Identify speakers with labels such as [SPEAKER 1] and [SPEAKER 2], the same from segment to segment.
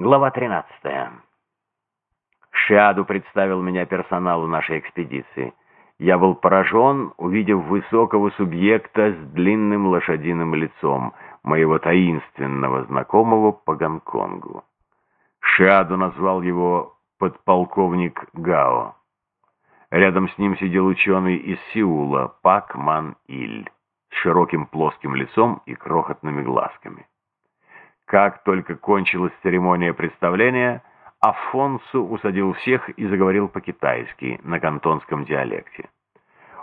[SPEAKER 1] Глава 13. Шиаду представил меня персоналу нашей экспедиции. Я был поражен, увидев высокого субъекта с длинным лошадиным лицом, моего таинственного знакомого по Гонконгу. Шиаду назвал его подполковник Гао. Рядом с ним сидел ученый из Сеула Пак Ман Иль с широким плоским лицом и крохотными глазками. Как только кончилась церемония представления, Афонсу усадил всех и заговорил по-китайски, на кантонском диалекте.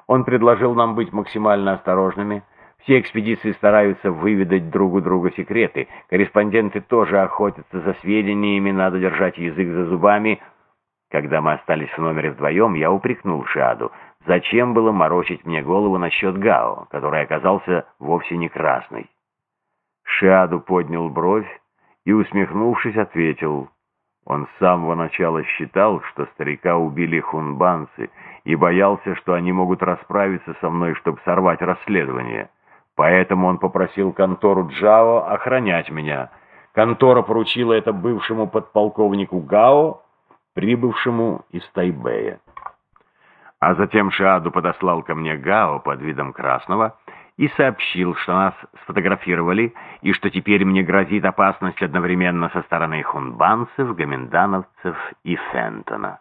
[SPEAKER 1] Он предложил нам быть максимально осторожными. Все экспедиции стараются выведать друг у друга секреты. Корреспонденты тоже охотятся за сведениями, надо держать язык за зубами. Когда мы остались в номере вдвоем, я упрекнул Шаду. Зачем было морочить мне голову насчет Гао, который оказался вовсе не красный? Шиаду поднял бровь и, усмехнувшись, ответил. Он с самого начала считал, что старика убили хунбанцы, и боялся, что они могут расправиться со мной, чтобы сорвать расследование. Поэтому он попросил контору Джао охранять меня. Контора поручила это бывшему подполковнику Гао, прибывшему из Тайбэя. А затем Шиаду подослал ко мне Гао под видом красного и сообщил, что нас сфотографировали и что теперь мне грозит опасность одновременно со стороны хунбанцев, гомендановцев и Фентона.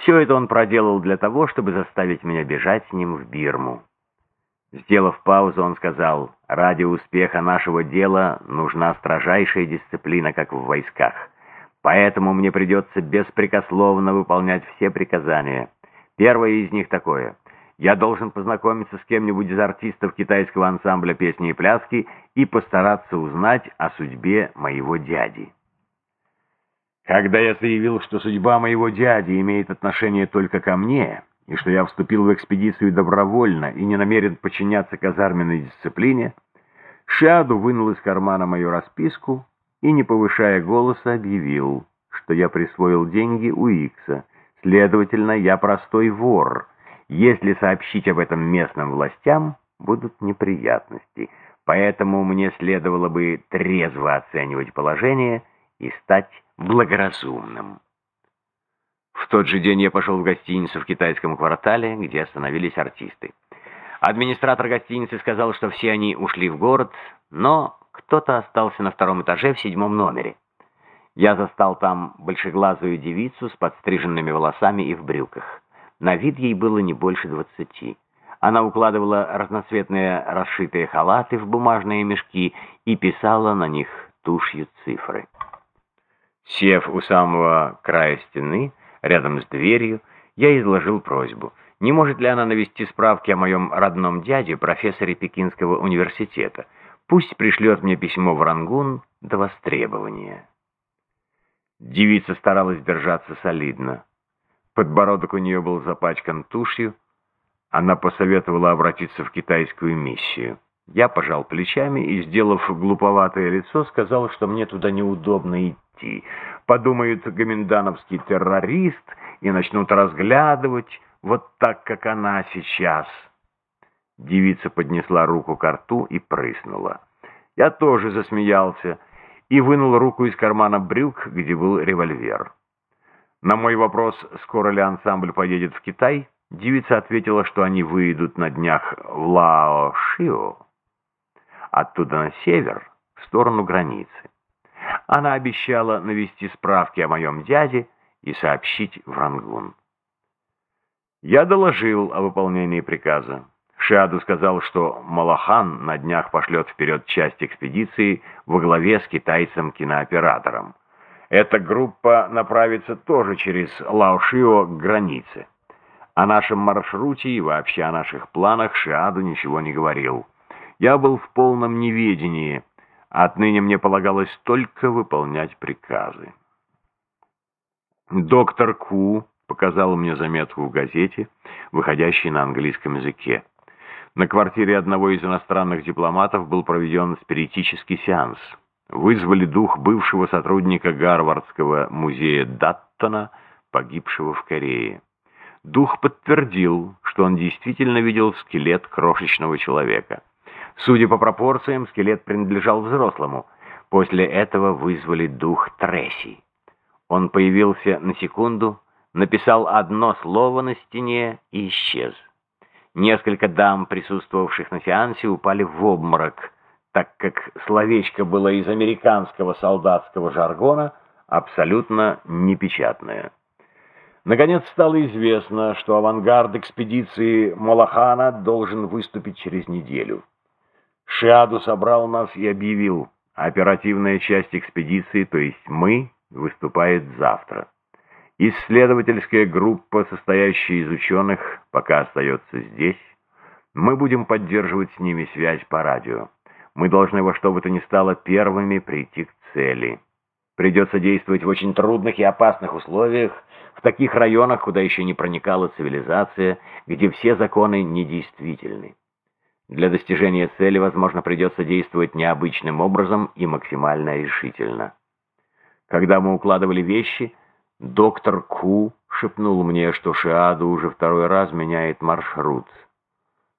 [SPEAKER 1] Все это он проделал для того, чтобы заставить меня бежать с ним в Бирму. Сделав паузу, он сказал, «Ради успеха нашего дела нужна строжайшая дисциплина, как в войсках. Поэтому мне придется беспрекословно выполнять все приказания. Первое из них такое — я должен познакомиться с кем-нибудь из артистов китайского ансамбля песни и пляски и постараться узнать о судьбе моего дяди. Когда я заявил, что судьба моего дяди имеет отношение только ко мне, и что я вступил в экспедицию добровольно и не намерен подчиняться казарменной дисциплине, Шаду вынул из кармана мою расписку и, не повышая голоса, объявил, что я присвоил деньги у Икса, следовательно, я простой вор — если сообщить об этом местным властям, будут неприятности. Поэтому мне следовало бы трезво оценивать положение и стать благоразумным. В тот же день я пошел в гостиницу в китайском квартале, где остановились артисты. Администратор гостиницы сказал, что все они ушли в город, но кто-то остался на втором этаже в седьмом номере. Я застал там большеглазую девицу с подстриженными волосами и в брюках. На вид ей было не больше двадцати. Она укладывала разноцветные расшитые халаты в бумажные мешки и писала на них тушью цифры. Сев у самого края стены, рядом с дверью, я изложил просьбу. Не может ли она навести справки о моем родном дяде, профессоре Пекинского университета? Пусть пришлет мне письмо в Рангун до востребования. Девица старалась держаться солидно. Подбородок у нее был запачкан тушью. Она посоветовала обратиться в китайскую миссию. Я пожал плечами и, сделав глуповатое лицо, сказал, что мне туда неудобно идти. Подумают гоминдановский террорист и начнут разглядывать, вот так, как она сейчас. Девица поднесла руку к рту и прыснула. Я тоже засмеялся и вынул руку из кармана брюк, где был револьвер. На мой вопрос, скоро ли ансамбль поедет в Китай, девица ответила, что они выйдут на днях в Лао-Шио, оттуда на север, в сторону границы. Она обещала навести справки о моем дяде и сообщить в Рангун. Я доложил о выполнении приказа. Шиаду сказал, что Малахан на днях пошлет вперед часть экспедиции во главе с китайцем-кинооператором. Эта группа направится тоже через Лаошио к границе. О нашем маршруте и вообще о наших планах Шиаду ничего не говорил. Я был в полном неведении. Отныне мне полагалось только выполнять приказы. Доктор Ку показал мне заметку в газете, выходящей на английском языке. На квартире одного из иностранных дипломатов был проведен спиритический сеанс – вызвали дух бывшего сотрудника Гарвардского музея Даттона, погибшего в Корее. Дух подтвердил, что он действительно видел скелет крошечного человека. Судя по пропорциям, скелет принадлежал взрослому. После этого вызвали дух Тресси. Он появился на секунду, написал одно слово на стене и исчез. Несколько дам, присутствовавших на сеансе, упали в обморок, так как словечко было из американского солдатского жаргона абсолютно непечатное. Наконец стало известно, что авангард экспедиции Малахана должен выступить через неделю. Шиаду собрал нас и объявил, оперативная часть экспедиции, то есть мы, выступает завтра. Исследовательская группа, состоящая из ученых, пока остается здесь. Мы будем поддерживать с ними связь по радио. Мы должны во что бы то ни стало первыми прийти к цели. Придется действовать в очень трудных и опасных условиях, в таких районах, куда еще не проникала цивилизация, где все законы недействительны. Для достижения цели, возможно, придется действовать необычным образом и максимально решительно. Когда мы укладывали вещи, доктор Ку шепнул мне, что Шиаду уже второй раз меняет маршрут.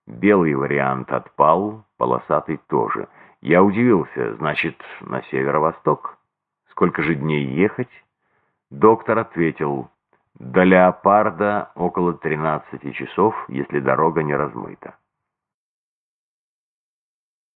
[SPEAKER 1] Белый вариант отпал, полосатый тоже. Я удивился, значит, на северо-восток? Сколько же дней ехать? Доктор ответил, до Леопарда около 13 часов, если дорога не размыта.